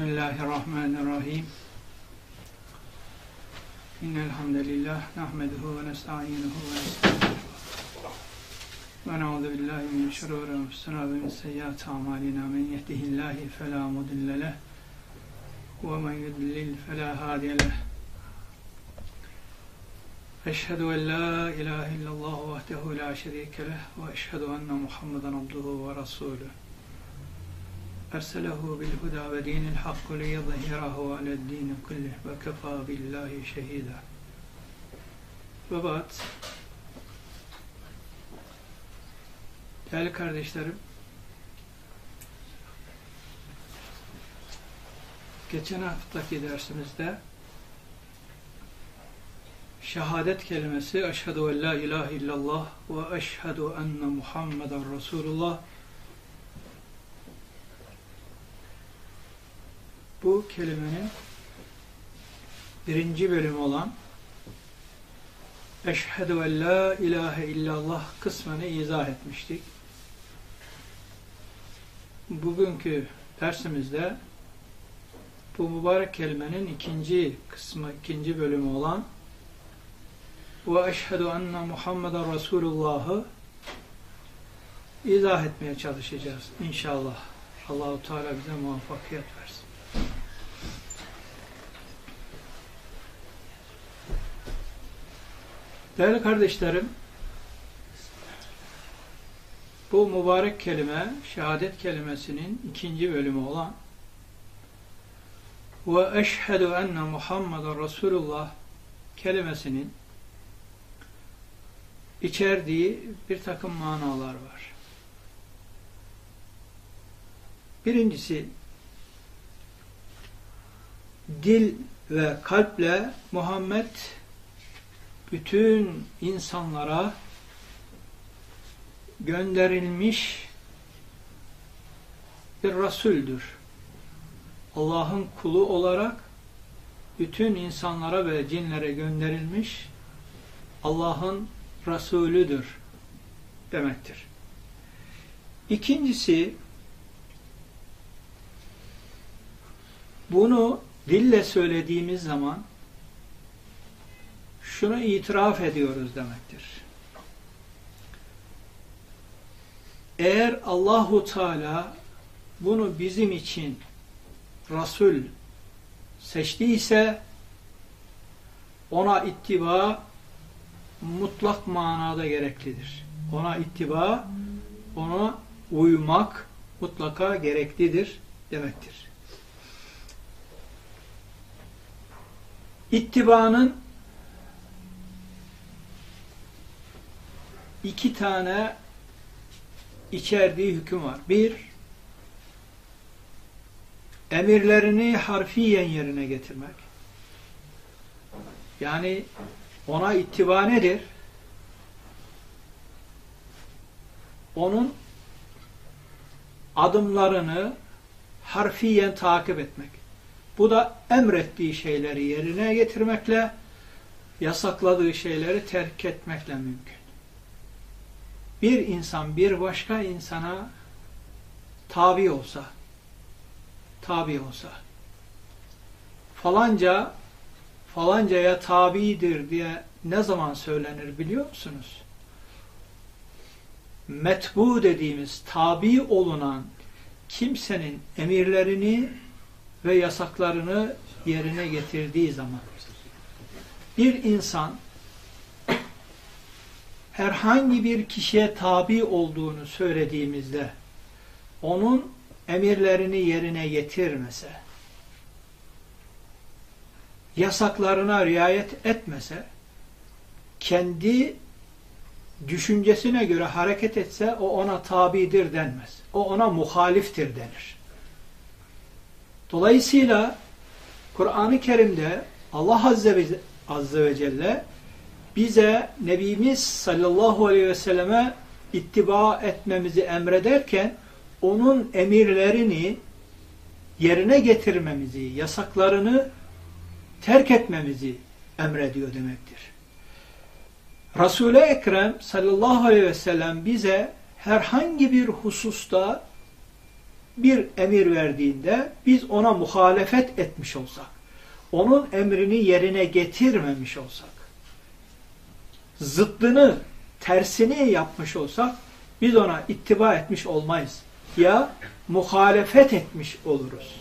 Bismillahirrahmanirrahim. İnnel hamdelellah nahmeduhu ve nestainuhu ve nestağfiruh. Ve na'udzu billahi min şururi enfusina ve min seyyiati amalina. Men yehdihillahu fela mudille leh ve men yudlil fela hadiye leh. Eşhedü en la ilahe illallah vahdehu la şerike leh ve eşhedü enne Muhammeden abduhu ve resuluh. أرسله بالهدى ودين الحق ليظهره على الدين كله وكفى بالله شهيدا وبعد Değerli kardeşlerim, geçen haftaki dersimizde şehadet kelimesi eşhedü en la ilahe illallah ve eşhedü enne Muhammeden Resulullah bu kelimenin birinci bölümü olan Eşhedü en la ilahe illallah kısmını izah etmiştik. Bugünkü dersimizde bu mübarek kelimenin ikinci kısmı, ikinci bölümü olan ve eşhedü enne Muhammeden Resulullah'ı izah etmeye çalışacağız inşallah. Allahu Teala bize muvaffakiyet versin. Değerli kardeşlerim, bu mübarek kelime, şehadet kelimesinin ikinci bölümü olan ve eşhedü enne Muhammeden Resulullah kelimesinin içerdiği bir takım manalar var. Birincisi, dil ve kalple Muhammed bütün insanlara gönderilmiş bir Resuldür. Allah'ın kulu olarak bütün insanlara ve cinlere gönderilmiş Allah'ın Resulüdür demektir. İkincisi bunu dille söylediğimiz zaman şunu itiraf ediyoruz demektir. Eğer Allahu Teala bunu bizim için Resul seçtiyse ona ittiba mutlak manada gereklidir. Ona ittiba, ona uymak mutlaka gereklidir demektir. İttibanın iki tane içerdiği hüküm var. Bir, emirlerini harfiyen yerine getirmek. Yani ona ittiba nedir? Onun adımlarını harfiyen takip etmek. Bu da emrettiği şeyleri yerine getirmekle, yasakladığı şeyleri terk etmekle mümkün bir insan bir başka insana tabi olsa, tabi olsa, falanca falancaya tabidir diye ne zaman söylenir biliyor musunuz? Metbu dediğimiz tabi olunan kimsenin emirlerini ve yasaklarını yerine getirdiği zaman bir insan herhangi bir kişiye tabi olduğunu söylediğimizde onun emirlerini yerine getirmese, yasaklarına riayet etmese, kendi düşüncesine göre hareket etse o ona tabidir denmez. O ona muhaliftir denir. Dolayısıyla Kur'an-ı Kerim'de Allah Azze ve, Azze ve Celle bize Nebimiz sallallahu aleyhi ve selleme ittiba etmemizi emrederken onun emirlerini yerine getirmemizi, yasaklarını terk etmemizi emrediyor demektir. Resul-i Ekrem sallallahu aleyhi ve sellem bize herhangi bir hususta bir emir verdiğinde biz ona muhalefet etmiş olsak, onun emrini yerine getirmemiş olsak, zıttını, tersini yapmış olsak biz ona ittiba etmiş olmayız. Ya muhalefet etmiş oluruz.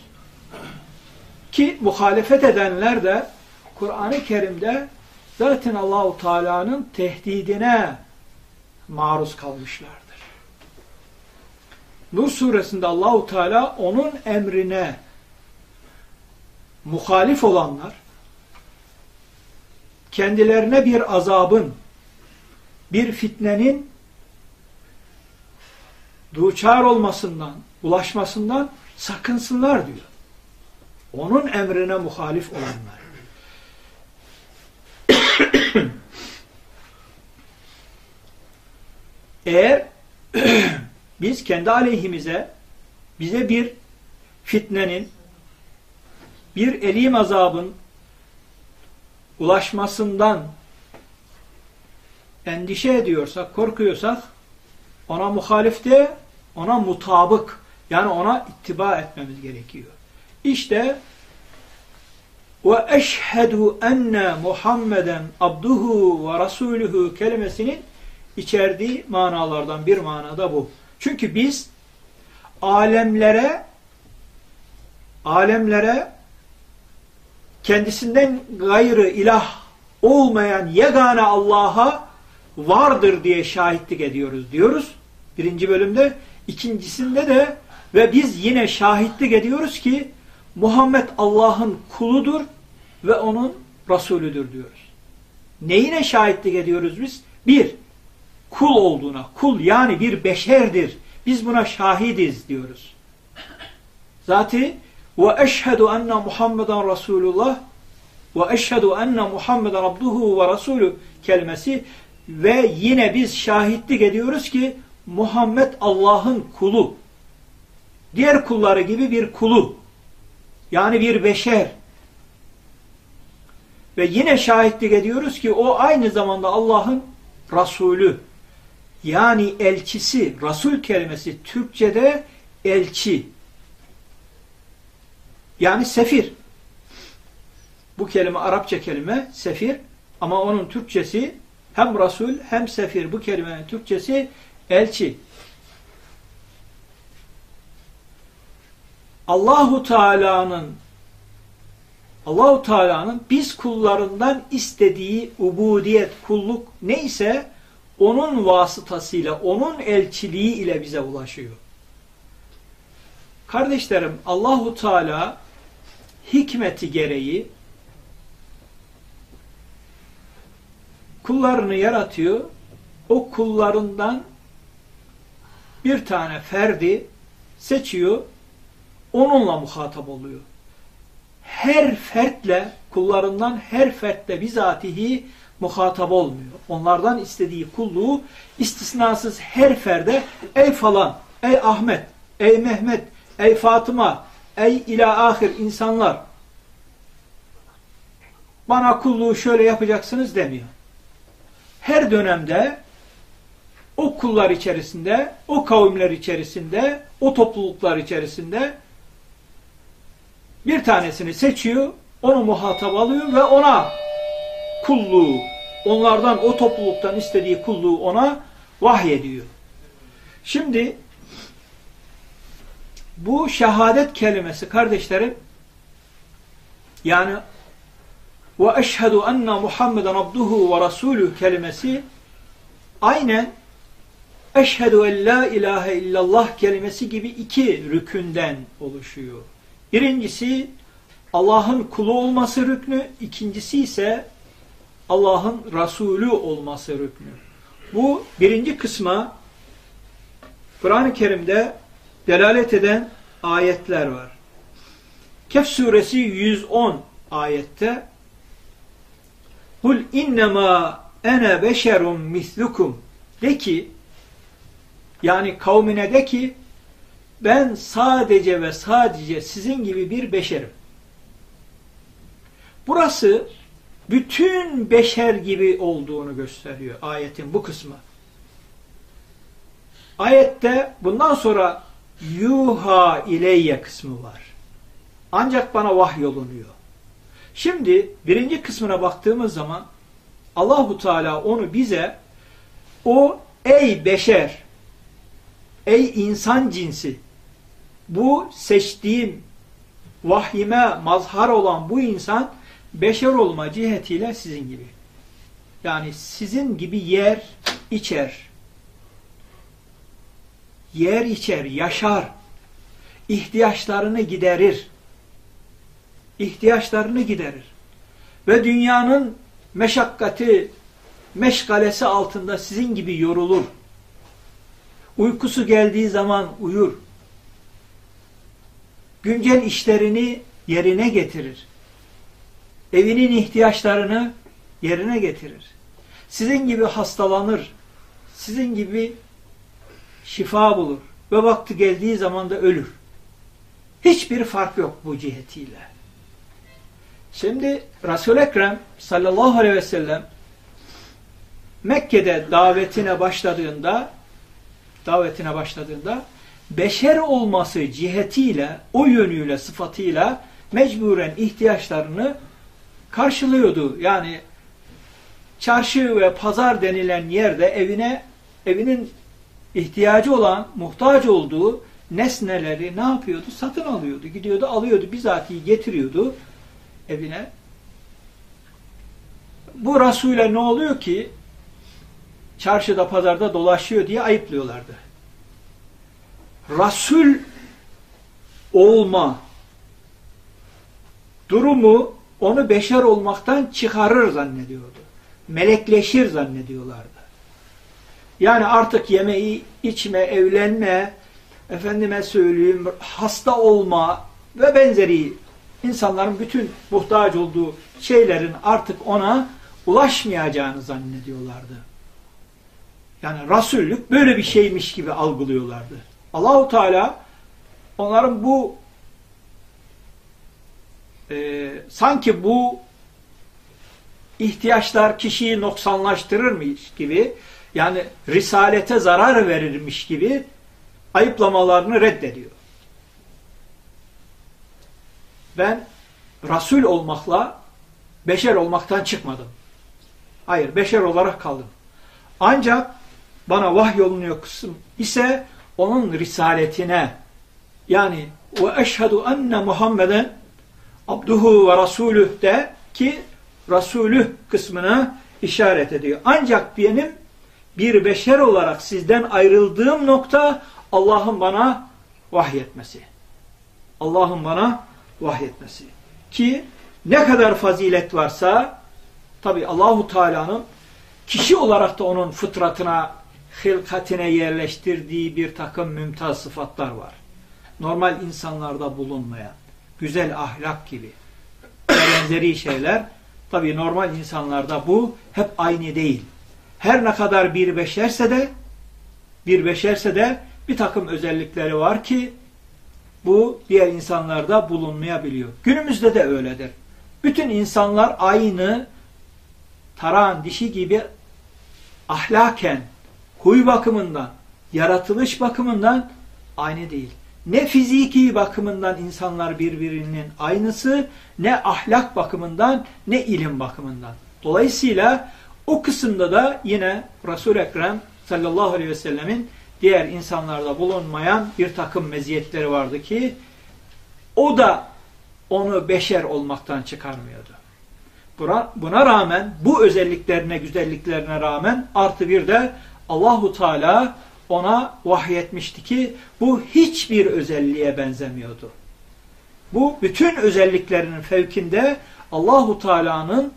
Ki muhalefet edenler de Kur'an-ı Kerim'de zaten Allahu Teala'nın tehdidine maruz kalmışlardır. Nur suresinde Allahu Teala onun emrine muhalif olanlar kendilerine bir azabın, bir fitnenin duçar olmasından, ulaşmasından sakınsınlar diyor. Onun emrine muhalif olanlar. Eğer biz kendi aleyhimize bize bir fitnenin, bir elim azabın ulaşmasından endişe ediyorsak, korkuyorsak ona muhalif de ona mutabık yani ona ittiba etmemiz gerekiyor. İşte ve eşhedü enne Muhammeden abduhu ve rasuluhu kelimesinin içerdiği manalardan bir manada bu. Çünkü biz alemlere alemlere kendisinden gayrı ilah olmayan yegane Allah'a vardır diye şahitlik ediyoruz diyoruz. Birinci bölümde. ikincisinde de ve biz yine şahitlik ediyoruz ki Muhammed Allah'ın kuludur ve onun Resulüdür diyoruz. Neyine şahitlik ediyoruz biz? Bir, kul olduğuna. Kul yani bir beşerdir. Biz buna şahidiz diyoruz. Zaten ve eşhedü enne Muhammeden Resulullah ve eşhedü enne Muhammeden abduhu ve rasulü kelimesi ve yine biz şahitlik ediyoruz ki Muhammed Allah'ın kulu. Diğer kulları gibi bir kulu. Yani bir beşer. Ve yine şahitlik ediyoruz ki o aynı zamanda Allah'ın Resulü. Yani elçisi. Resul kelimesi Türkçe'de elçi. Yani sefir. Bu kelime Arapça kelime sefir ama onun Türkçesi hem Resul hem sefir bu kelimenin Türkçesi elçi. Allahu Teala'nın Allahu Teala'nın biz kullarından istediği ubudiyet, kulluk neyse onun vasıtasıyla, onun elçiliği ile bize ulaşıyor. Kardeşlerim, Allahu Teala hikmeti gereği kullarını yaratıyor. O kullarından bir tane ferdi seçiyor, onunla muhatap oluyor. Her fertle, kullarından her fertle bizatihi muhatap olmuyor. Onlardan istediği kulluğu istisnasız her ferde ey falan, ey Ahmet, ey Mehmet, ey Fatıma, ey ila ahir insanlar bana kulluğu şöyle yapacaksınız demiyor. Her dönemde o kullar içerisinde, o kavimler içerisinde, o topluluklar içerisinde bir tanesini seçiyor, onu muhatap alıyor ve ona kulluğu, onlardan o topluluktan istediği kulluğu ona vahyediyor. Şimdi bu şehadet kelimesi kardeşlerim yani ve eşhedü enne Muhammeden abduhu ve rasulü kelimesi aynen eşhedü en la ilahe illallah kelimesi gibi iki rükünden oluşuyor. Birincisi Allah'ın kulu olması rüknü, ikincisi ise Allah'ın Resulü olması rüknü. Bu birinci kısma Kur'an-ı Kerim'de delalet eden ayetler var. Kehf suresi 110 ayette Kul innema ene beşerun mislukum de ki yani kavmine de ki ben sadece ve sadece sizin gibi bir beşerim. Burası bütün beşer gibi olduğunu gösteriyor ayetin bu kısmı. Ayette bundan sonra yuha ileyye kısmı var. Ancak bana vahyolunuyor. Şimdi birinci kısmına baktığımız zaman Allahu Teala onu bize o ey beşer, ey insan cinsi, bu seçtiğim vahyime mazhar olan bu insan beşer olma cihetiyle sizin gibi. Yani sizin gibi yer içer. Yer içer, yaşar. ihtiyaçlarını giderir. İhtiyaçlarını giderir. Ve dünyanın meşakkati, meşgalesi altında sizin gibi yorulur. Uykusu geldiği zaman uyur. Güncel işlerini yerine getirir. Evinin ihtiyaçlarını yerine getirir. Sizin gibi hastalanır. Sizin gibi şifa bulur. Ve vakti geldiği zaman da ölür. Hiçbir fark yok bu cihetiyle. Şimdi Resul-i Ekrem sallallahu aleyhi ve sellem Mekke'de davetine başladığında davetine başladığında beşer olması cihetiyle o yönüyle sıfatıyla mecburen ihtiyaçlarını karşılıyordu. Yani çarşı ve pazar denilen yerde evine evinin ihtiyacı olan, muhtaç olduğu nesneleri ne yapıyordu? Satın alıyordu. Gidiyordu, alıyordu, bizatihi getiriyordu evine. Bu Resul'e ne oluyor ki? Çarşıda, pazarda dolaşıyor diye ayıplıyorlardı. Resul olma durumu onu beşer olmaktan çıkarır zannediyordu. Melekleşir zannediyorlardı. Yani artık yemeği, içme, evlenme, efendime söyleyeyim hasta olma ve benzeri insanların bütün muhtaç olduğu şeylerin artık ona ulaşmayacağını zannediyorlardı. Yani Resullük böyle bir şeymiş gibi algılıyorlardı. Allahu Teala onların bu e, sanki bu ihtiyaçlar kişiyi noksanlaştırırmış gibi yani risalete zarar verirmiş gibi ayıplamalarını reddediyor. Ben Resul olmakla beşer olmaktan çıkmadım. Hayır, beşer olarak kaldım. Ancak bana vahyolunuyor kısım ise onun risaletine yani ve eşhedü enne Muhammeden abduhu ve rasulüh de ki rasulüh kısmına işaret ediyor. Ancak benim bir beşer olarak sizden ayrıldığım nokta Allah'ın bana vahyetmesi. Allah'ın bana vahyetmesi. Ki ne kadar fazilet varsa tabi Allahu Teala'nın kişi olarak da onun fıtratına, hilkatine yerleştirdiği bir takım mümtaz sıfatlar var. Normal insanlarda bulunmayan, güzel ahlak gibi benzeri şeyler tabi normal insanlarda bu hep aynı değil. Her ne kadar bir beşerse de bir beşerse de bir takım özellikleri var ki bu diğer insanlarda bulunmayabiliyor. Günümüzde de öyledir. Bütün insanlar aynı taran dişi gibi ahlaken, huy bakımından, yaratılış bakımından aynı değil. Ne fiziki bakımından insanlar birbirinin aynısı, ne ahlak bakımından, ne ilim bakımından. Dolayısıyla o kısımda da yine Resul-i Ekrem sallallahu aleyhi ve sellemin diğer insanlarda bulunmayan bir takım meziyetleri vardı ki o da onu beşer olmaktan çıkarmıyordu. Buna, buna rağmen bu özelliklerine, güzelliklerine rağmen artı bir de Allahu Teala ona vahyetmişti ki bu hiçbir özelliğe benzemiyordu. Bu bütün özelliklerinin fevkinde Allahu Teala'nın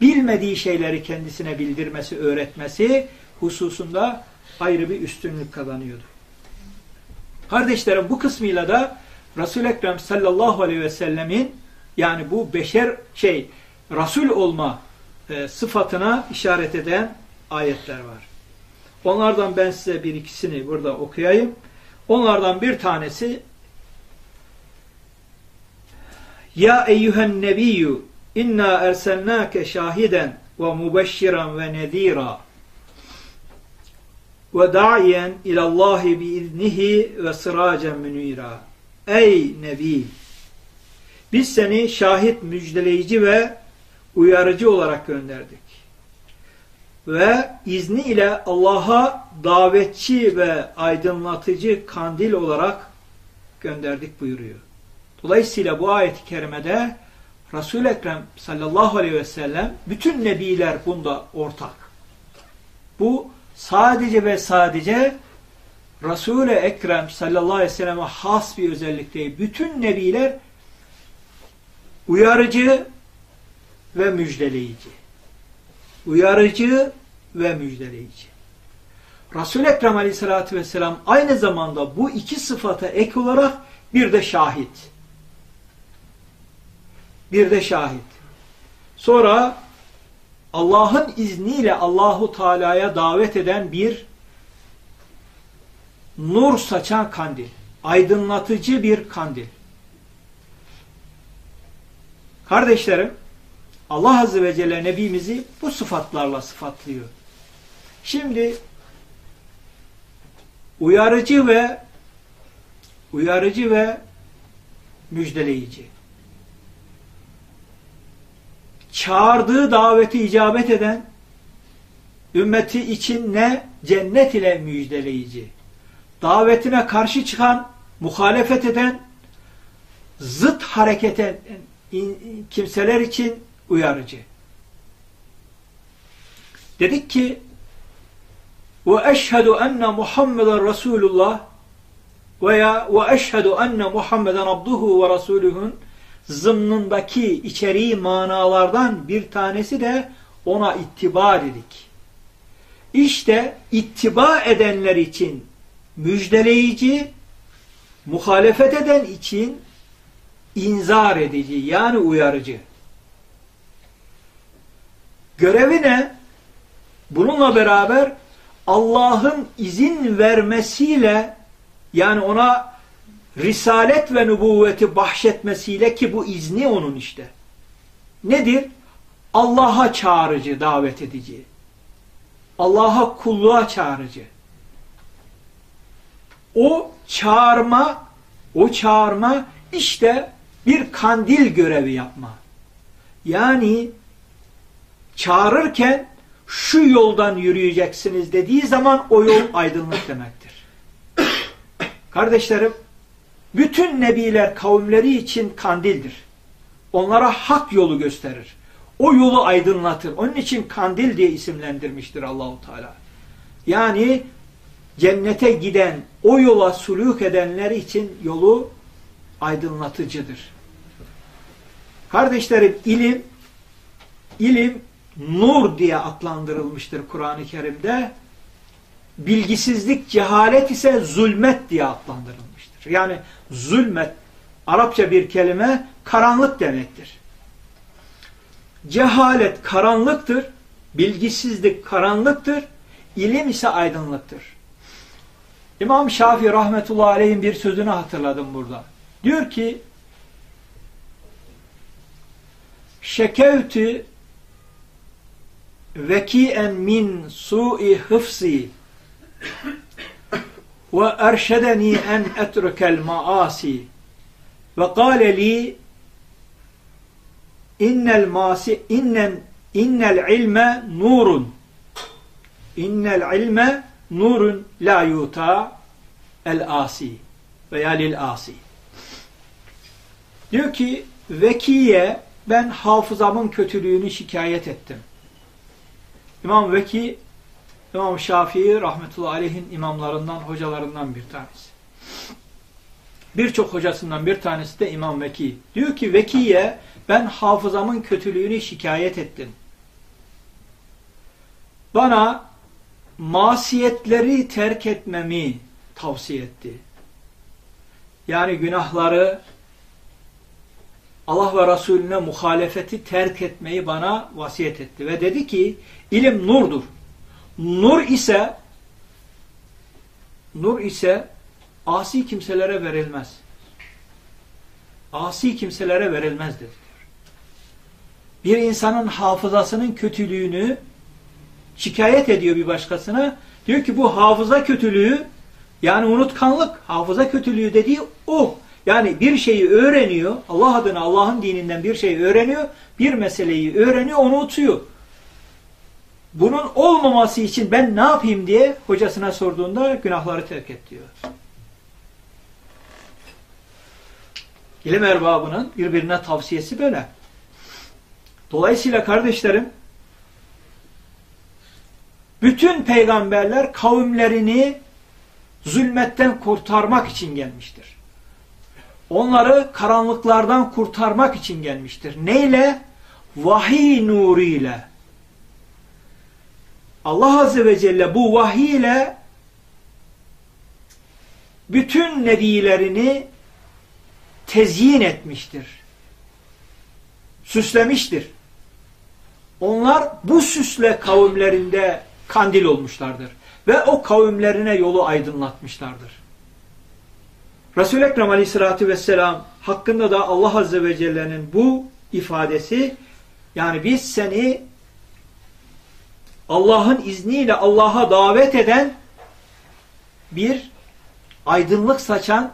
bilmediği şeyleri kendisine bildirmesi, öğretmesi hususunda ayrı bir üstünlük kazanıyordu. Kardeşlerim bu kısmıyla da Resul-i Ekrem sallallahu aleyhi ve sellemin yani bu beşer şey Resul olma e, sıfatına işaret eden ayetler var. Onlardan ben size bir ikisini burada okuyayım. Onlardan bir tanesi Ya eyyühen nebiyyü inna erselnâke şahiden ve mubeşşiran ve nedîrâ ve da'iyen ilallahi biiznihi ve sıracen münira. Ey Nebi! Biz seni şahit, müjdeleyici ve uyarıcı olarak gönderdik. Ve izni ile Allah'a davetçi ve aydınlatıcı kandil olarak gönderdik buyuruyor. Dolayısıyla bu ayet-i kerimede Resul-i Ekrem sallallahu aleyhi ve sellem bütün nebiler bunda ortak. Bu sadece ve sadece Resul-i Ekrem sallallahu aleyhi ve selleme has bir özellik değil. Bütün nebiler uyarıcı ve müjdeleyici. Uyarıcı ve müjdeleyici. Resul-i Ekrem aleyhissalatü vesselam aynı zamanda bu iki sıfata ek olarak bir de şahit. Bir de şahit. Sonra Allah'ın izniyle Allahu Teala'ya davet eden bir nur saçan kandil. Aydınlatıcı bir kandil. Kardeşlerim, Allah Azze ve Celle Nebimizi bu sıfatlarla sıfatlıyor. Şimdi uyarıcı ve uyarıcı ve müjdeleyici. Çağırdığı daveti icabet eden ümmeti için ne? Cennet ile müjdeleyici. Davetine karşı çıkan, muhalefet eden, zıt hareket eden kimseler için uyarıcı. Dedik ki ve eşhedü enne Muhammeden Resulullah veya ve eşhedü enne Muhammeden abduhu ve rasuluhun zımnındaki içeriği manalardan bir tanesi de ona ittiba dedik. İşte ittiba edenler için müjdeleyici, muhalefet eden için inzar edici yani uyarıcı. Görevi ne? Bununla beraber Allah'ın izin vermesiyle yani ona risalet ve nübüvveti bahşetmesiyle ki bu izni onun işte. Nedir? Allah'a çağırıcı, davet edici. Allah'a kulluğa çağırıcı. O çağırma, o çağırma işte bir kandil görevi yapma. Yani çağırırken şu yoldan yürüyeceksiniz dediği zaman o yol aydınlık demektir. Kardeşlerim, bütün nebiler kavimleri için kandildir. Onlara hak yolu gösterir. O yolu aydınlatır. Onun için kandil diye isimlendirmiştir Allahu Teala. Yani cennete giden, o yola suluk edenler için yolu aydınlatıcıdır. Kardeşlerim ilim ilim nur diye adlandırılmıştır Kur'an-ı Kerim'de. Bilgisizlik, cehalet ise zulmet diye adlandırılmıştır. Yani zulmet Arapça bir kelime karanlık demektir. Cehalet karanlıktır, bilgisizlik karanlıktır, ilim ise aydınlıktır. İmam Şafii rahmetullahi aleyhin bir sözünü hatırladım burada. Diyor ki şekevti veki'en min su'i hıfzi ve erşedeni en etrukel maasi. Ve kâle li innel masi innen innel ilme nurun innel ilme nurun la yuta el asi veya lil asi diyor ki Vekiye ben hafızamın kötülüğünü şikayet ettim. İmam Veki İmam Şafii rahmetullahi aleyhin imamlarından, hocalarından bir tanesi. Birçok hocasından bir tanesi de İmam Veki. Diyor ki Vekiye ben hafızamın kötülüğünü şikayet ettim. Bana masiyetleri terk etmemi tavsiye etti. Yani günahları Allah ve Resulüne muhalefeti terk etmeyi bana vasiyet etti. Ve dedi ki ilim nurdur. Nur ise nur ise asi kimselere verilmez. Asi kimselere verilmez dedi. Bir insanın hafızasının kötülüğünü şikayet ediyor bir başkasına. Diyor ki bu hafıza kötülüğü yani unutkanlık, hafıza kötülüğü dediği o. Yani bir şeyi öğreniyor, Allah adına Allah'ın dininden bir şeyi öğreniyor, bir meseleyi öğreniyor, onu unutuyor. Bunun olmaması için ben ne yapayım diye hocasına sorduğunda günahları terk et diyor. İlim erbabının birbirine tavsiyesi böyle. Dolayısıyla kardeşlerim, bütün peygamberler kavimlerini zulmetten kurtarmak için gelmiştir. Onları karanlıklardan kurtarmak için gelmiştir. Neyle? Vahiy nuruyla. Allah Azze ve Celle bu vahiy ile bütün nebilerini tezyin etmiştir. Süslemiştir. Onlar bu süsle kavimlerinde kandil olmuşlardır. Ve o kavimlerine yolu aydınlatmışlardır. Resul-i Ekrem Aleyhisselatü Vesselam hakkında da Allah Azze ve Celle'nin bu ifadesi yani biz seni Allah'ın izniyle Allah'a davet eden bir aydınlık saçan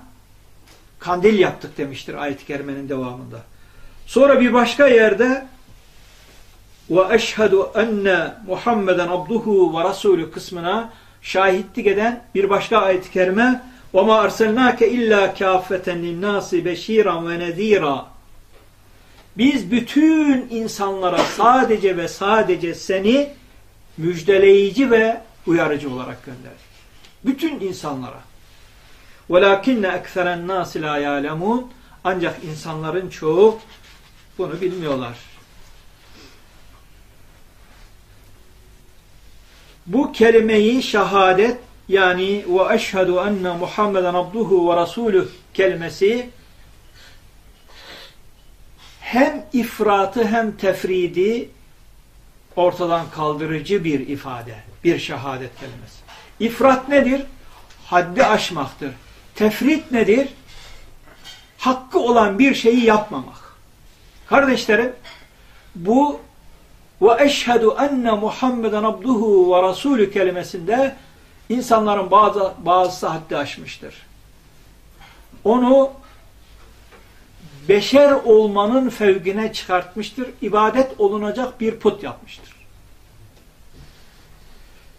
kandil yaptık demiştir ayet-i kerimenin devamında. Sonra bir başka yerde ve eşhedü enne Muhammeden abduhu ve rasulü kısmına şahitlik eden bir başka ayet-i kerime ve ma arselnake illa kâffeten linnâsi beşîran ve nezîrâ biz bütün insanlara sadece ve sadece seni müjdeleyici ve uyarıcı olarak gönderdik. Bütün insanlara. وَلَاكِنَّ اَكْثَرَ النَّاسِ لَا يَعْلَمُونَ Ancak insanların çoğu bunu bilmiyorlar. Bu kelimeyi şehadet yani ve eşhedü enne Muhammeden abduhu ve rasuluh kelimesi hem ifratı hem tefridi ortadan kaldırıcı bir ifade, bir şehadet kelimesi. İfrat nedir? Haddi aşmaktır. Tefrit nedir? Hakkı olan bir şeyi yapmamak. Kardeşlerim, bu ve eşhedü enne Muhammeden abduhu ve rasulü kelimesinde insanların bazı, bazısı haddi aşmıştır. Onu beşer olmanın fevkine çıkartmıştır. İbadet olunacak bir put yapmıştır.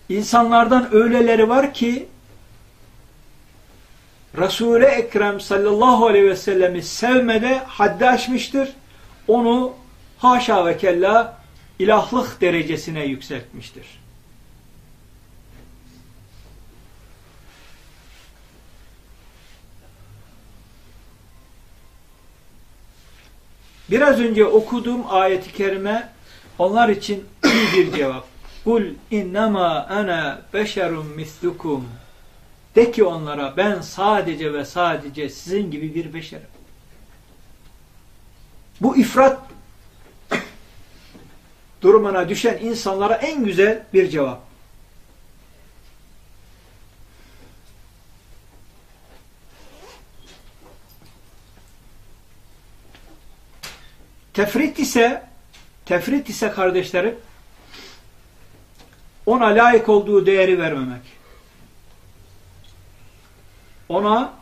İnsanlardan öyleleri var ki Resul-i Ekrem sallallahu aleyhi ve sellemi sevmede haddi aşmıştır. Onu haşa ve kella ilahlık derecesine yükseltmiştir. Biraz önce okuduğum ayeti kerime onlar için iyi bir cevap. Kul innema ana beşerun mislukum. De ki onlara ben sadece ve sadece sizin gibi bir beşerim. Bu ifrat durumuna düşen insanlara en güzel bir cevap. Tefrit ise tefrit ise kardeşlerim ona layık olduğu değeri vermemek. Ona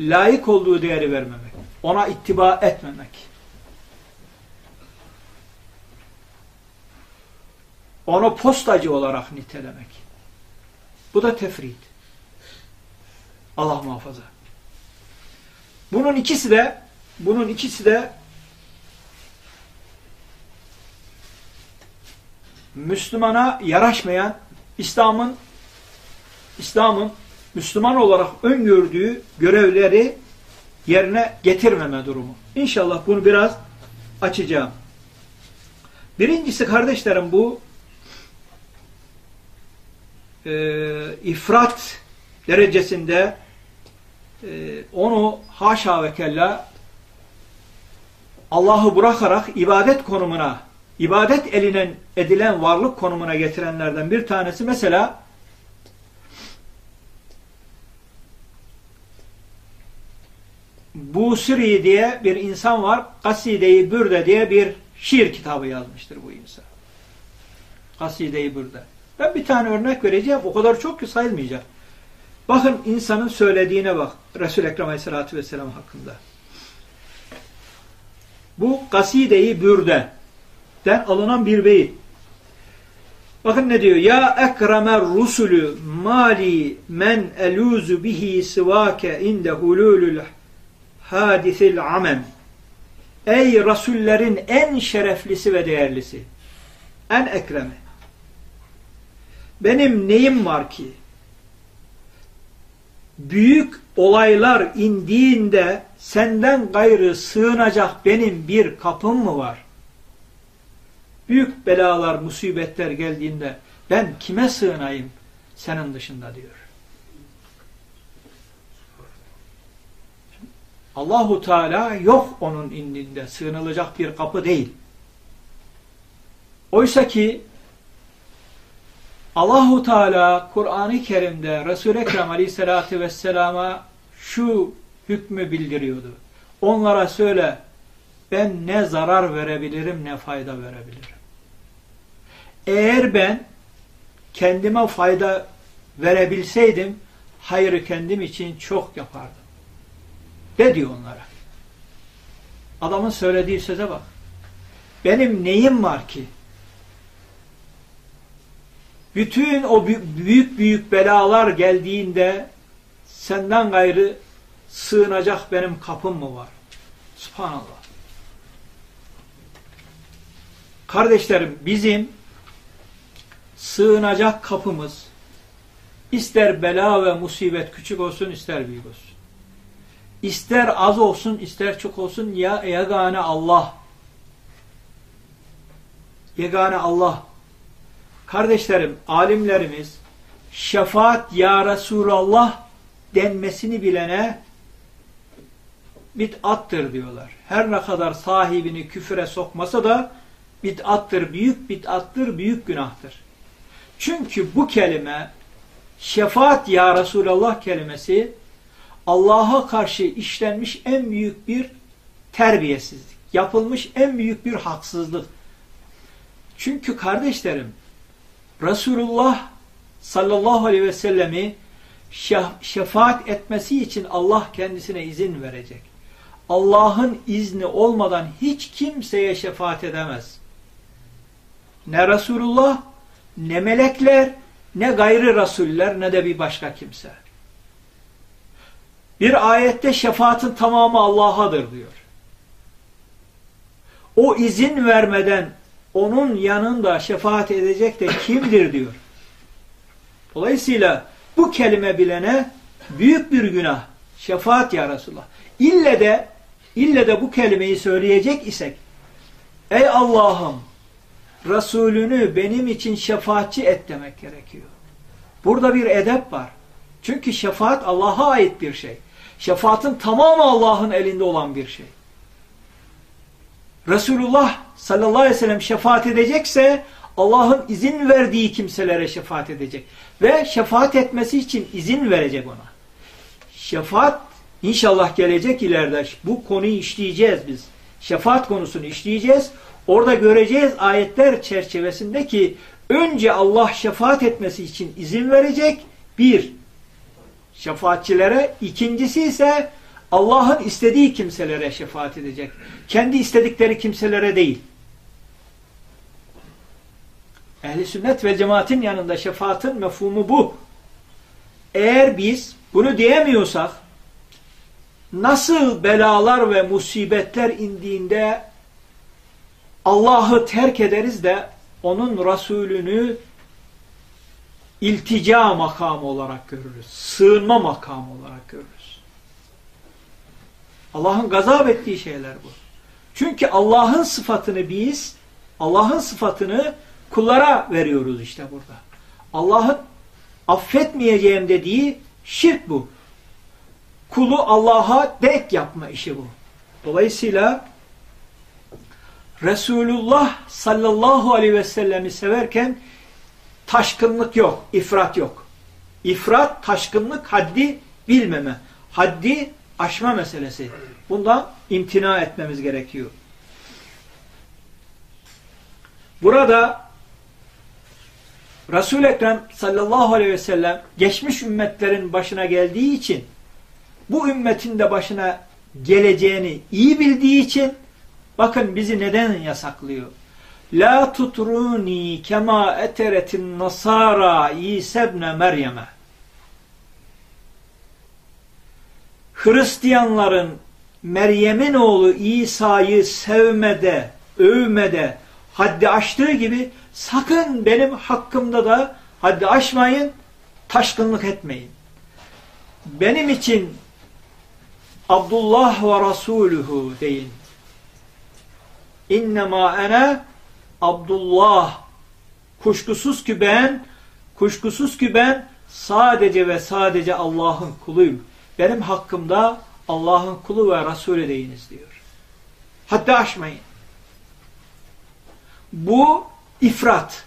layık olduğu değeri vermemek. Ona ittiba etmemek. Onu postacı olarak nitelemek. Bu da tefrit. Allah muhafaza. Bunun ikisi de bunun ikisi de Müslümana yaraşmayan İslam'ın İslam'ın Müslüman olarak öngördüğü görevleri yerine getirmeme durumu. İnşallah bunu biraz açacağım. Birincisi kardeşlerim bu e, ifrat derecesinde e, onu haşa ve kella Allah'ı bırakarak ibadet konumuna ibadet elinen edilen varlık konumuna getirenlerden bir tanesi mesela Busiri diye bir insan var. Kaside-i Bürde diye bir şiir kitabı yazmıştır bu insan. Kaside-i Bürde. Ben bir tane örnek vereceğim. O kadar çok ki sayılmayacak. Bakın insanın söylediğine bak. Resul-i Ekrem Aleyhisselatü Vesselam hakkında. Bu Kaside-i Bürde'den alınan bir beyit. Bakın ne diyor? Ya ekremer rusulü mali men eluzu bihi sivake inde hululul hadisil amem. Ey rasullerin en şereflisi ve değerlisi. En ekremi. Benim neyim var ki? Büyük olaylar indiğinde senden gayrı sığınacak benim bir kapım mı var? Büyük belalar, musibetler geldiğinde ben kime sığınayım senin dışında diyor. Allahu Teala yok onun indinde sığınılacak bir kapı değil. Oysa ki Allahu Teala Kur'an-ı Kerim'de Resul-i Ekrem Aleyhisselatü Vesselam'a şu hükmü bildiriyordu. Onlara söyle ben ne zarar verebilirim ne fayda verebilirim. Eğer ben kendime fayda verebilseydim hayrı kendim için çok yapardım. De diyor onlara. Adamın söylediği söze bak. Benim neyim var ki? Bütün o büyük büyük belalar geldiğinde senden gayrı sığınacak benim kapım mı var? Subhanallah. Kardeşlerim bizim sığınacak kapımız ister bela ve musibet küçük olsun ister büyük olsun. İster az olsun ister çok olsun ya yegane Allah. Yegane Allah. Kardeşlerim, alimlerimiz şefaat ya Resulallah denmesini bilene bid'attır diyorlar. Her ne kadar sahibini küfüre sokmasa da bid'attır, büyük bid'attır, büyük günahtır. Çünkü bu kelime şefaat ya Resulallah kelimesi Allah'a karşı işlenmiş en büyük bir terbiyesizlik. Yapılmış en büyük bir haksızlık. Çünkü kardeşlerim Resulullah sallallahu aleyhi ve sellemi şefaat etmesi için Allah kendisine izin verecek. Allah'ın izni olmadan hiç kimseye şefaat edemez. Ne Resulullah, ne melekler, ne gayrı rasuller, ne de bir başka kimse. Bir ayette şefaatin tamamı Allah'adır diyor. O izin vermeden onun yanında şefaat edecek de kimdir diyor. Dolayısıyla bu kelime bilene büyük bir günah. Şefaat ya Resulullah. İlle de ille de bu kelimeyi söyleyecek isek Ey Allah'ım Resulünü benim için şefaatçi et demek gerekiyor. Burada bir edep var. Çünkü şefaat Allah'a ait bir şey. Şefaatin tamamı Allah'ın elinde olan bir şey. Resulullah sallallahu aleyhi ve sellem şefaat edecekse Allah'ın izin verdiği kimselere şefaat edecek. Ve şefaat etmesi için izin verecek ona. Şefaat inşallah gelecek ileride bu konuyu işleyeceğiz biz. Şefaat konusunu işleyeceğiz. Orada göreceğiz ayetler çerçevesinde ki önce Allah şefaat etmesi için izin verecek. Bir, şefaatçilere. ikincisi ise Allah'ın istediği kimselere şefaat edecek. Kendi istedikleri kimselere değil. Ehli sünnet ve cemaatin yanında şefaatin mefhumu bu. Eğer biz bunu diyemiyorsak nasıl belalar ve musibetler indiğinde Allah'ı terk ederiz de onun Resulünü iltica makamı olarak görürüz. Sığınma makamı olarak görürüz. Allah'ın gazap ettiği şeyler bu. Çünkü Allah'ın sıfatını biz, Allah'ın sıfatını kullara veriyoruz işte burada. Allah'ın affetmeyeceğim dediği şirk bu. Kulu Allah'a denk yapma işi bu. Dolayısıyla Resulullah sallallahu aleyhi ve sellemi severken taşkınlık yok, ifrat yok. İfrat, taşkınlık, haddi bilmeme. Haddi aşma meselesi. Bundan imtina etmemiz gerekiyor. Resul-i Ekrem sallallahu aleyhi ve sellem geçmiş ümmetlerin başına geldiği için bu ümmetin de başına geleceğini iyi bildiği için bakın bizi neden yasaklıyor? La tutruni kema eteretin nasara İsebne Meryem'e Hristiyanların Meryem'in oğlu İsa'yı sevmede, övmede, haddi aştığı gibi sakın benim hakkımda da haddi aşmayın, taşkınlık etmeyin. Benim için Abdullah ve Rasuluhu deyin. İnnemâ ene Abdullah. Kuşkusuz ki ben, kuşkusuz ki ben sadece ve sadece Allah'ın kuluyum. Benim hakkımda Allah'ın kulu ve Resulü deyiniz diyor. Hatta aşmayın. Bu ifrat.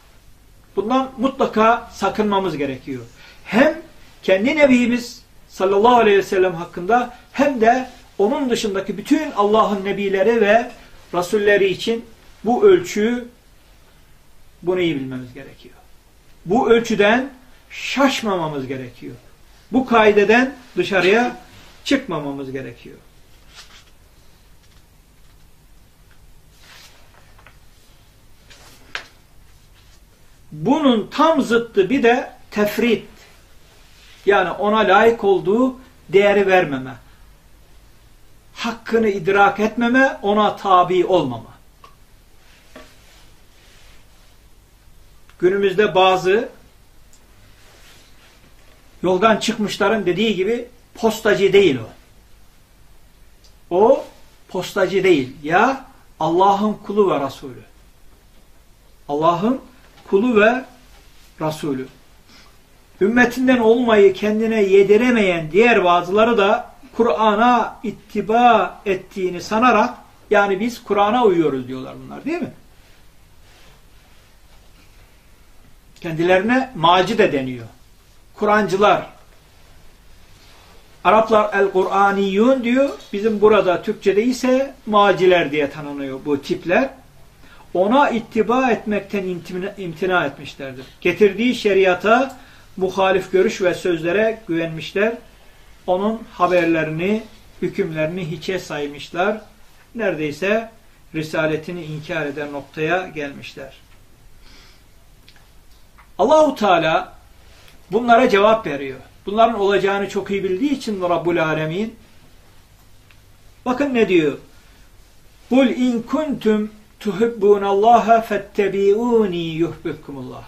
Bundan mutlaka sakınmamız gerekiyor. Hem kendi Nebimiz sallallahu aleyhi ve sellem hakkında hem de onun dışındaki bütün Allah'ın nebileri ve rasulleri için bu ölçüyü bunu iyi bilmemiz gerekiyor. Bu ölçüden şaşmamamız gerekiyor. Bu kaideden dışarıya çıkmamamız gerekiyor. Bunun tam zıttı bir de tefrit. Yani ona layık olduğu değeri vermeme. Hakkını idrak etmeme, ona tabi olmama. Günümüzde bazı yoldan çıkmışların dediği gibi postacı değil o. O postacı değil. Ya Allah'ın kulu ve Resulü. Allah'ın kulu ve Resulü. Ümmetinden olmayı kendine yediremeyen diğer bazıları da Kur'an'a ittiba ettiğini sanarak yani biz Kur'an'a uyuyoruz diyorlar bunlar değil mi? Kendilerine maci de deniyor. Kur'ancılar. Araplar el-Kur'aniyun diyor. Bizim burada Türkçe'de ise maciler diye tanınıyor bu tipler. Ona ittiba etmekten imtina, imtina etmişlerdir. Getirdiği şeriata muhalif görüş ve sözlere güvenmişler. Onun haberlerini, hükümlerini hiçe saymışlar. Neredeyse risaletini inkar eden noktaya gelmişler. Allahu Teala bunlara cevap veriyor. Bunların olacağını çok iyi bildiği için Rabbul Alemin bakın ne diyor? Kul in kuntum tuhibbunallaha fettebi'uni yuhbibkumullah.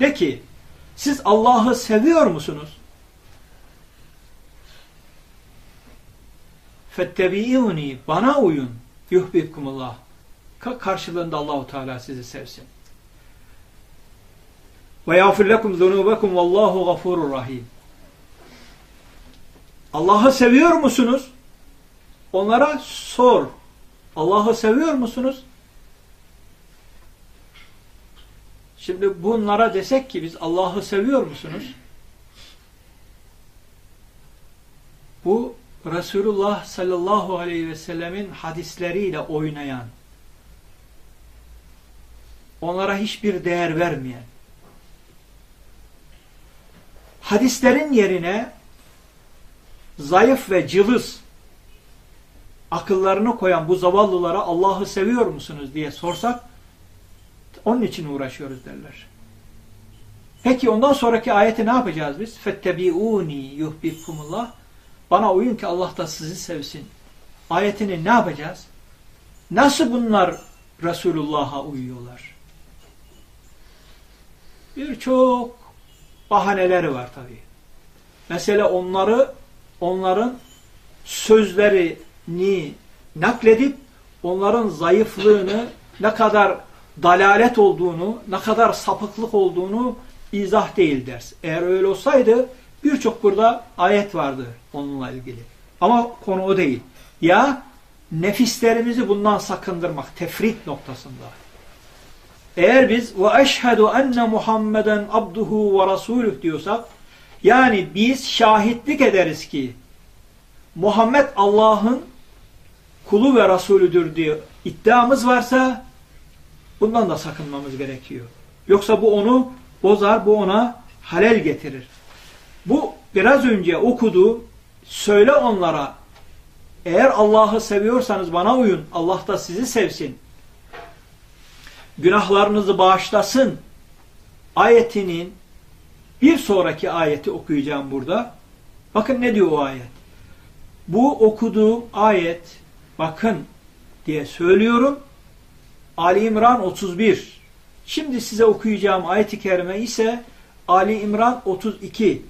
De ki siz Allah'ı seviyor musunuz? Fettebi'uni bana uyun yuhbibkumullah. Karşılığında Allahu Teala sizi sevsin. Ve yağfir lekum zunubekum vallahu gafurur rahim. Allah'ı seviyor musunuz? Onlara sor. Allah'ı seviyor musunuz? Şimdi bunlara desek ki biz Allah'ı seviyor musunuz? Bu Resulullah sallallahu aleyhi ve sellemin hadisleriyle oynayan, onlara hiçbir değer vermeyen, hadislerin yerine zayıf ve cılız akıllarını koyan bu zavallılara Allah'ı seviyor musunuz diye sorsak onun için uğraşıyoruz derler. Peki ondan sonraki ayeti ne yapacağız biz? Fettebi'uni yuhbibkumullah Bana uyun ki Allah da sizi sevsin. Ayetini ne yapacağız? Nasıl bunlar Resulullah'a uyuyorlar? Birçok bahaneleri var tabii. Mesela onları onların sözlerini nakledip onların zayıflığını ne kadar dalalet olduğunu, ne kadar sapıklık olduğunu izah değil ders. Eğer öyle olsaydı birçok burada ayet vardı onunla ilgili. Ama konu o değil. Ya nefislerimizi bundan sakındırmak tefrit noktasında. Eğer biz ve eşhedü enne Muhammeden abduhu ve rasuluh diyorsak yani biz şahitlik ederiz ki Muhammed Allah'ın kulu ve Resulüdür diye iddiamız varsa bundan da sakınmamız gerekiyor. Yoksa bu onu bozar, bu ona halel getirir. Bu biraz önce okuduğum söyle onlara eğer Allah'ı seviyorsanız bana uyun. Allah da sizi sevsin. Günahlarınızı bağışlasın. Ayetinin bir sonraki ayeti okuyacağım burada. Bakın ne diyor o ayet. Bu okuduğum ayet bakın diye söylüyorum. Ali İmran 31. Şimdi size okuyacağım ayet-i kerime ise Ali İmran 32.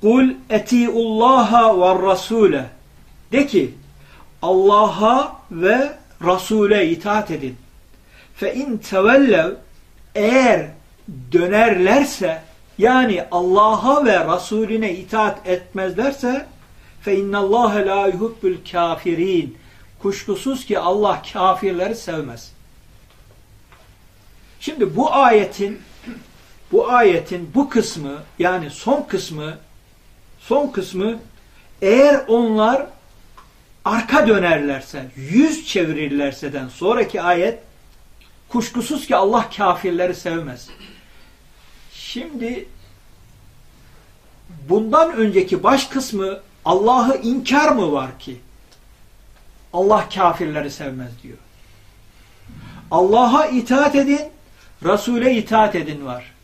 Kul etiullaha ve rasule. De ki Allah'a ve Resul'e itaat edin. Fe in tevellev eğer dönerlerse yani Allah'a ve Resulüne itaat etmezlerse fe innallâhe lâ yuhubbul kafirin kuşkusuz ki Allah kafirleri sevmez. Şimdi bu ayetin bu ayetin bu kısmı yani son kısmı son kısmı eğer onlar arka dönerlerse, yüz çevirirlerseden sonraki ayet kuşkusuz ki Allah kafirleri sevmez. Şimdi bundan önceki baş kısmı Allah'ı inkar mı var ki? Allah kafirleri sevmez diyor. Allah'a itaat edin, Resul'e itaat edin var.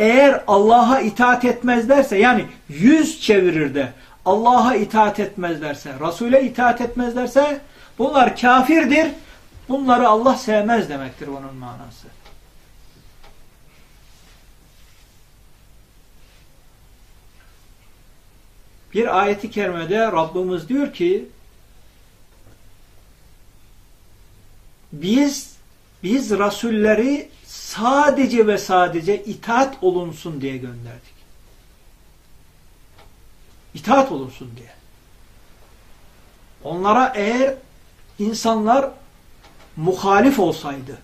Eğer Allah'a itaat etmezlerse yani yüz çevirir de Allah'a itaat etmezlerse, Resul'e itaat etmezlerse bunlar kafirdir. Bunları Allah sevmez demektir onun manası. Bir ayeti kerimede Rabbimiz diyor ki biz biz rasulleri sadece ve sadece itaat olunsun diye gönderdik. İtaat olunsun diye. Onlara eğer insanlar muhalif olsaydı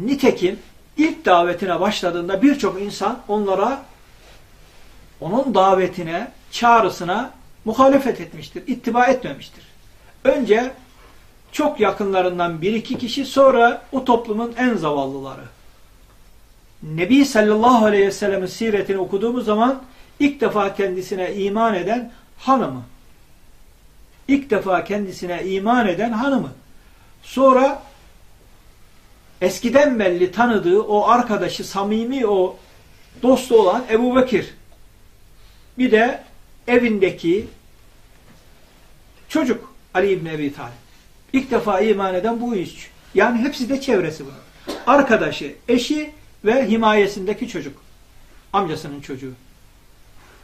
nitekim ilk davetine başladığında birçok insan onlara onun davetine, çağrısına muhalefet etmiştir, ittiba etmemiştir. Önce çok yakınlarından bir iki kişi sonra o toplumun en zavallıları. Nebi sallallahu aleyhi ve sellem'in siretini okuduğumuz zaman ilk defa kendisine iman eden hanımı. İlk defa kendisine iman eden hanımı. Sonra eskiden belli tanıdığı o arkadaşı, samimi o dostu olan Ebu Bekir. Bir de evindeki çocuk Ali İbni Ebi Talib. İlk defa iman eden bu iş. Yani hepsi de çevresi bunun. Arkadaşı, eşi ve himayesindeki çocuk. Amcasının çocuğu.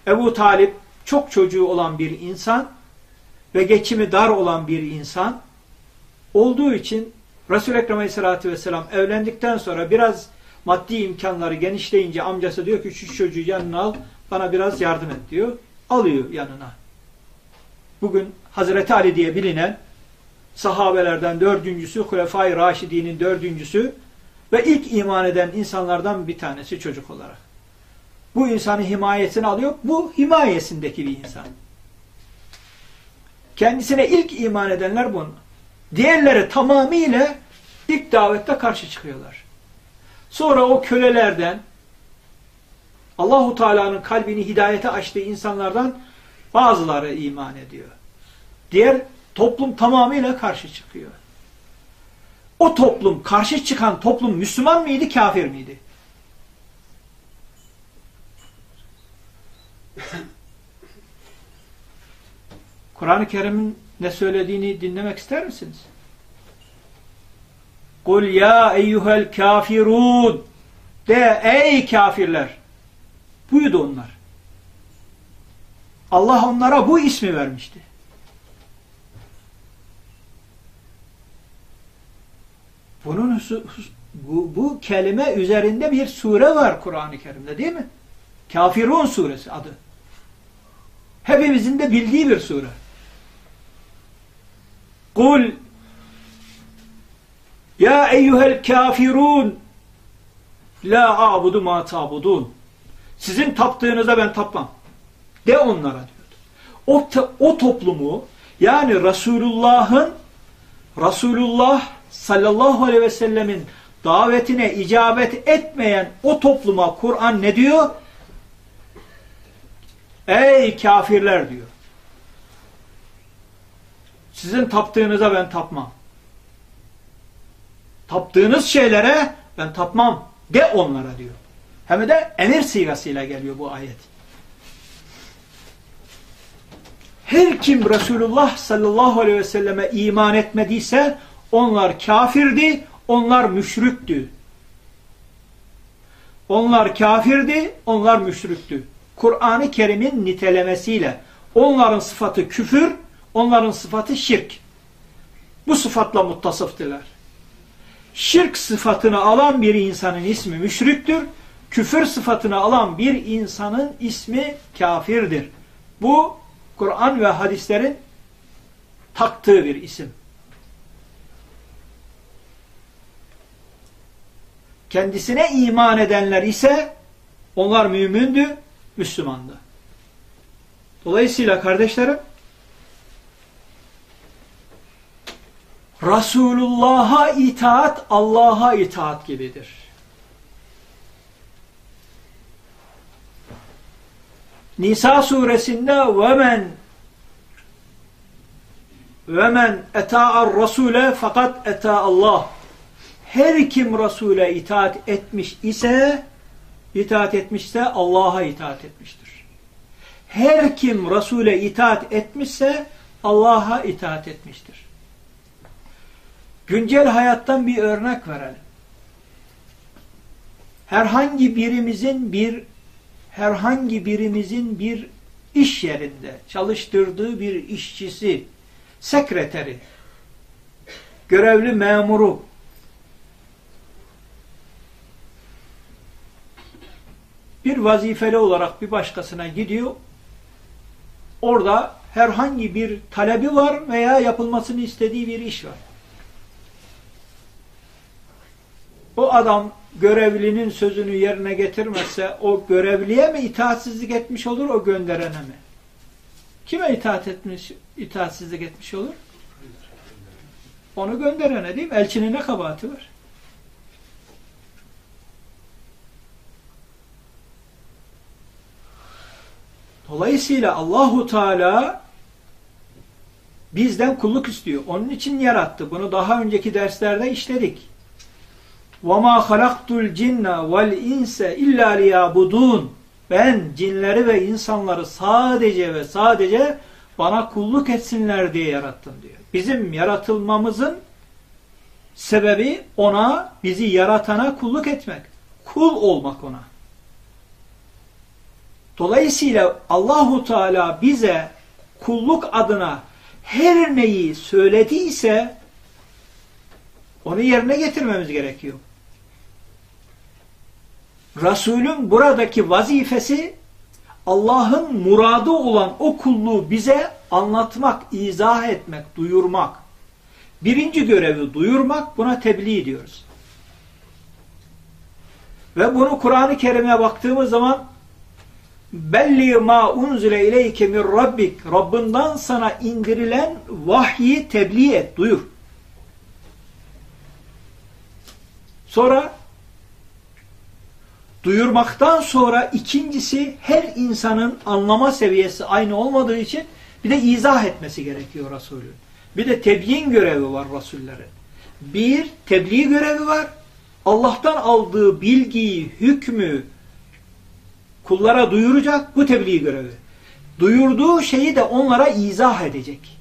Ebu Talip çok çocuğu olan bir insan ve geçimi dar olan bir insan olduğu için Resul-i Ekrem Aleyhisselatü Vesselam evlendikten sonra biraz maddi imkanları genişleyince amcası diyor ki şu çocuğu yanına al bana biraz yardım et diyor. Alıyor yanına. Bugün Hazreti Ali diye bilinen sahabelerden dördüncüsü, Hulefai Raşidi'nin dördüncüsü ve ilk iman eden insanlardan bir tanesi çocuk olarak. Bu insanı himayesine alıyor. Bu himayesindeki bir insan. Kendisine ilk iman edenler bunu. Diğerleri tamamıyla ilk davette karşı çıkıyorlar. Sonra o kölelerden Allahu Teala'nın kalbini hidayete açtığı insanlardan bazıları iman ediyor. Diğer toplum tamamıyla karşı çıkıyor. O toplum, karşı çıkan toplum Müslüman mıydı, kafir miydi? Kur'an-ı Kerim'in ne söylediğini dinlemek ister misiniz? Kul ya eyyuhel kafirun de ey kafirler. Buydu onlar. Allah onlara bu ismi vermişti. Bunun bu, bu kelime üzerinde bir sure var Kur'an-ı Kerim'de değil mi? Kafirun suresi adı. Hepimizin de bildiği bir sure. Kul Ya eyyuhel kafirun La a'budu ma ta'budun Sizin taptığınıza ben tapmam. De onlara diyordu. O, o toplumu yani Resulullah'ın Resulullah sallallahu aleyhi ve sellemin davetine icabet etmeyen o topluma Kur'an ne diyor? Ey kafirler diyor. Sizin taptığınıza ben tapmam. Taptığınız şeylere ben tapmam de onlara diyor. Hem de emir sigasıyla geliyor bu ayet. Her kim Resulullah sallallahu aleyhi ve selleme iman etmediyse onlar kafirdi, onlar müşriktü. Onlar kafirdi, onlar müşriktü. Kur'an-ı Kerim'in nitelemesiyle onların sıfatı küfür, onların sıfatı şirk. Bu sıfatla muttasıftılar. Şirk sıfatını alan bir insanın ismi müşriktür. Küfür sıfatını alan bir insanın ismi kafirdir. Bu Kur'an ve hadislerin taktığı bir isim. Kendisine iman edenler ise onlar mümündü, Müslümandı. Dolayısıyla kardeşlerim Resulullah'a itaat Allah'a itaat gibidir. Nisa suresinde ve men ve men eta'ar rasule fakat eta Allah her kim Resul'e itaat etmiş ise itaat etmişse Allah'a itaat etmiştir. Her kim Resul'e itaat etmişse Allah'a itaat etmiştir. Güncel hayattan bir örnek verelim. Herhangi birimizin bir herhangi birimizin bir iş yerinde çalıştırdığı bir işçisi, sekreteri, görevli memuru bir vazifeli olarak bir başkasına gidiyor. Orada herhangi bir talebi var veya yapılmasını istediği bir iş var. O adam görevlinin sözünü yerine getirmezse o görevliye mi itaatsizlik etmiş olur o gönderene mi? Kime itaat etmiş, itaatsizlik etmiş olur? Onu gönderene değil mi? Elçinin ne kabahati var? Dolayısıyla Allahu Teala bizden kulluk istiyor. Onun için yarattı. Bunu daha önceki derslerde işledik. وَمَا خَلَقْتُ الْجِنَّ وَالْاِنْسَ اِلَّا لِيَابُدُونَ Ben cinleri ve insanları sadece ve sadece bana kulluk etsinler diye yarattım diyor. Bizim yaratılmamızın sebebi ona, bizi yaratana kulluk etmek. Kul olmak ona. Dolayısıyla Allahu Teala bize kulluk adına her neyi söylediyse onu yerine getirmemiz gerekiyor. Resulün buradaki vazifesi Allah'ın muradı olan o kulluğu bize anlatmak, izah etmek, duyurmak. Birinci görevi duyurmak, buna tebliğ diyoruz. Ve bunu Kur'an-ı Kerim'e baktığımız zaman belli ma unzile ileyke min rabbik Rabbinden sana indirilen vahyi tebliğ et, duyur. Sonra duyurmaktan sonra ikincisi her insanın anlama seviyesi aynı olmadığı için bir de izah etmesi gerekiyor Resulü. Bir de tebyin görevi var Resullerin. Bir, tebliğ görevi var. Allah'tan aldığı bilgiyi, hükmü kullara duyuracak. Bu tebliğ görevi. Duyurduğu şeyi de onlara izah edecek.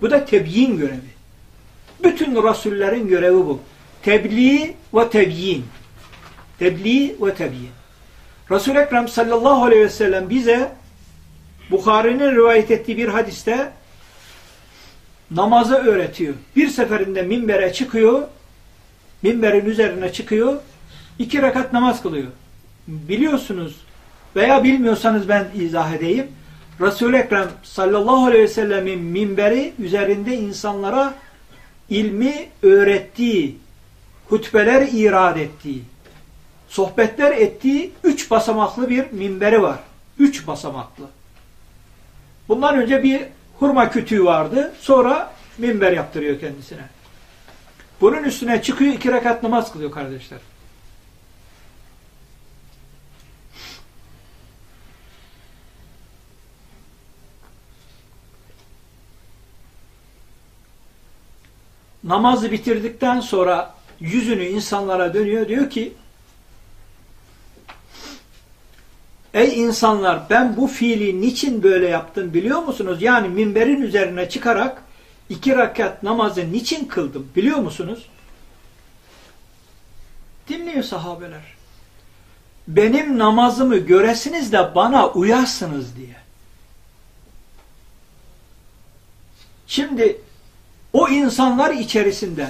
Bu da tebyin görevi. Bütün Resullerin görevi bu. Tebliğ ve tebyin. Tebliğ ve tebyin. Resul-i Ekrem sallallahu aleyhi ve sellem bize Bukhari'nin rivayet ettiği bir hadiste namazı öğretiyor. Bir seferinde minbere çıkıyor, minberin üzerine çıkıyor, iki rekat namaz kılıyor. Biliyorsunuz veya bilmiyorsanız ben izah edeyim. Resul-i Ekrem sallallahu aleyhi ve sellemin minberi üzerinde insanlara ilmi öğrettiği, hutbeler irad ettiği, sohbetler ettiği üç basamaklı bir minberi var. Üç basamaklı. Bundan önce bir hurma kütüğü vardı. Sonra minber yaptırıyor kendisine. Bunun üstüne çıkıyor iki rekat namaz kılıyor kardeşler. Namazı bitirdikten sonra yüzünü insanlara dönüyor diyor ki Ey insanlar ben bu fiili niçin böyle yaptım biliyor musunuz? Yani minberin üzerine çıkarak iki rakat namazı niçin kıldım biliyor musunuz? Dinliyor sahabeler. Benim namazımı göresiniz de bana uyasınız diye. Şimdi o insanlar içerisinde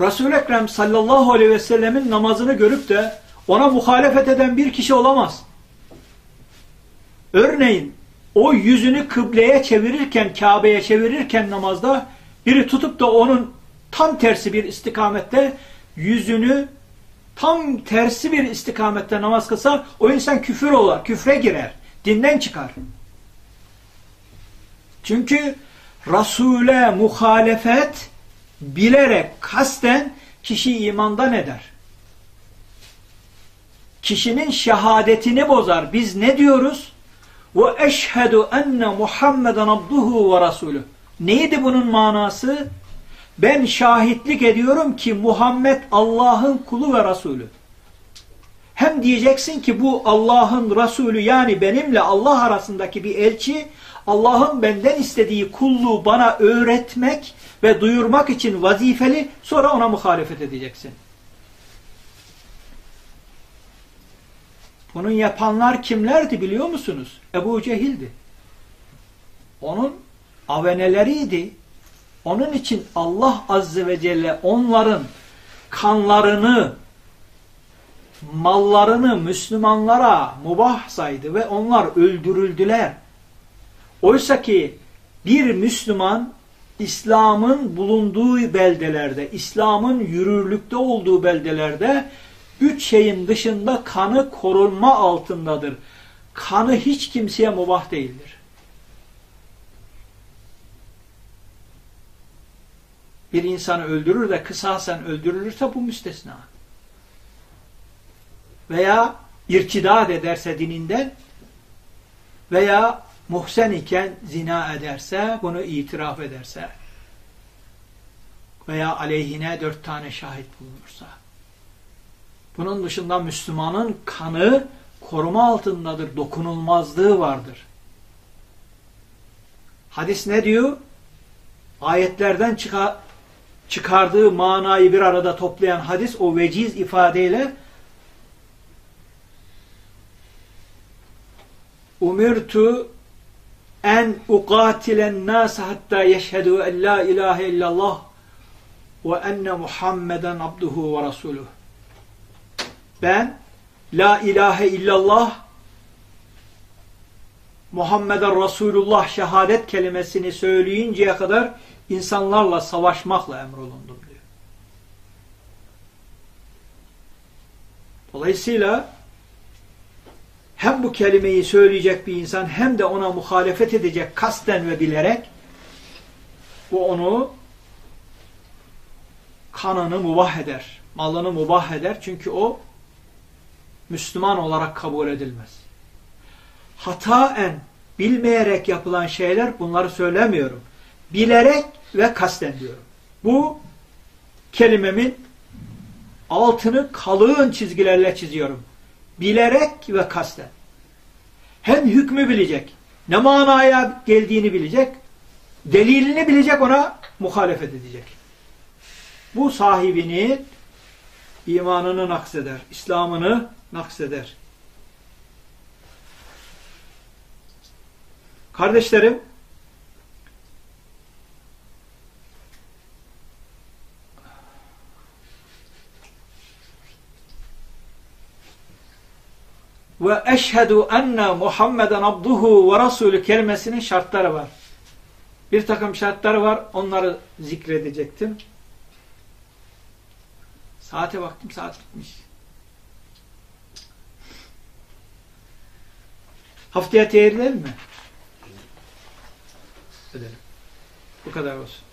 Resul-i Ekrem sallallahu aleyhi ve sellemin namazını görüp de ona muhalefet eden bir kişi olamaz. Örneğin o yüzünü kıbleye çevirirken, Kabe'ye çevirirken namazda biri tutup da onun tam tersi bir istikamette yüzünü tam tersi bir istikamette namaz kılsa o insan küfür olur, küfre girer, dinden çıkar. Çünkü Resul'e muhalefet bilerek, kasten kişi imandan eder. Kişinin şehadetini bozar. Biz ne diyoruz? Ve eşhedü enne Muhammeden abduhu ve rasulü. Neydi bunun manası? Ben şahitlik ediyorum ki Muhammed Allah'ın kulu ve Resulü. Hem diyeceksin ki bu Allah'ın Resulü yani benimle Allah arasındaki bir elçi Allah'ın benden istediği kulluğu bana öğretmek ve duyurmak için vazifeli sonra ona muhalefet edeceksin. Bunun yapanlar kimlerdi biliyor musunuz? Ebu Cehil'di. Onun aveneleriydi. Onun için Allah Azze ve Celle onların kanlarını, mallarını Müslümanlara mubah saydı ve onlar öldürüldüler. Oysa ki bir Müslüman İslam'ın bulunduğu beldelerde, İslam'ın yürürlükte olduğu beldelerde üç şeyin dışında kanı korunma altındadır. Kanı hiç kimseye mubah değildir. Bir insanı öldürür de kısasen öldürülürse bu müstesna. Veya irtidat ederse dininden veya muhsen iken zina ederse, bunu itiraf ederse veya aleyhine dört tane şahit bulunursa. Bunun dışında Müslümanın kanı koruma altındadır, dokunulmazlığı vardır. Hadis ne diyor? Ayetlerden çıkar, çıkardığı manayı bir arada toplayan hadis o veciz ifadeyle umirtu en ukatilen nas hatta yeşhedü en la ilahe illallah ve enne Muhammeden abduhu ve rasuluh. Ben la ilahe illallah Muhammeden Resulullah şehadet kelimesini söyleyinceye kadar insanlarla savaşmakla emrolundum diyor. Dolayısıyla hem bu kelimeyi söyleyecek bir insan hem de ona muhalefet edecek kasten ve bilerek bu onu kanını mubah eder. Malını mubah eder. Çünkü o Müslüman olarak kabul edilmez. Hataen bilmeyerek yapılan şeyler bunları söylemiyorum. Bilerek ve kasten diyorum. Bu kelimemin altını kalın çizgilerle çiziyorum bilerek ve kasten. Hem hükmü bilecek, ne manaya geldiğini bilecek, delilini bilecek ona muhalefet edecek. Bu sahibini imanını nakseder, İslam'ını nakseder. Kardeşlerim, ve eşhedü enne Muhammeden abduhu ve rasulü kelimesinin şartları var. Bir takım şartları var. Onları zikredecektim. Saate baktım saat bitmiş. Haftaya tehir mi? Edelim. Bu kadar olsun.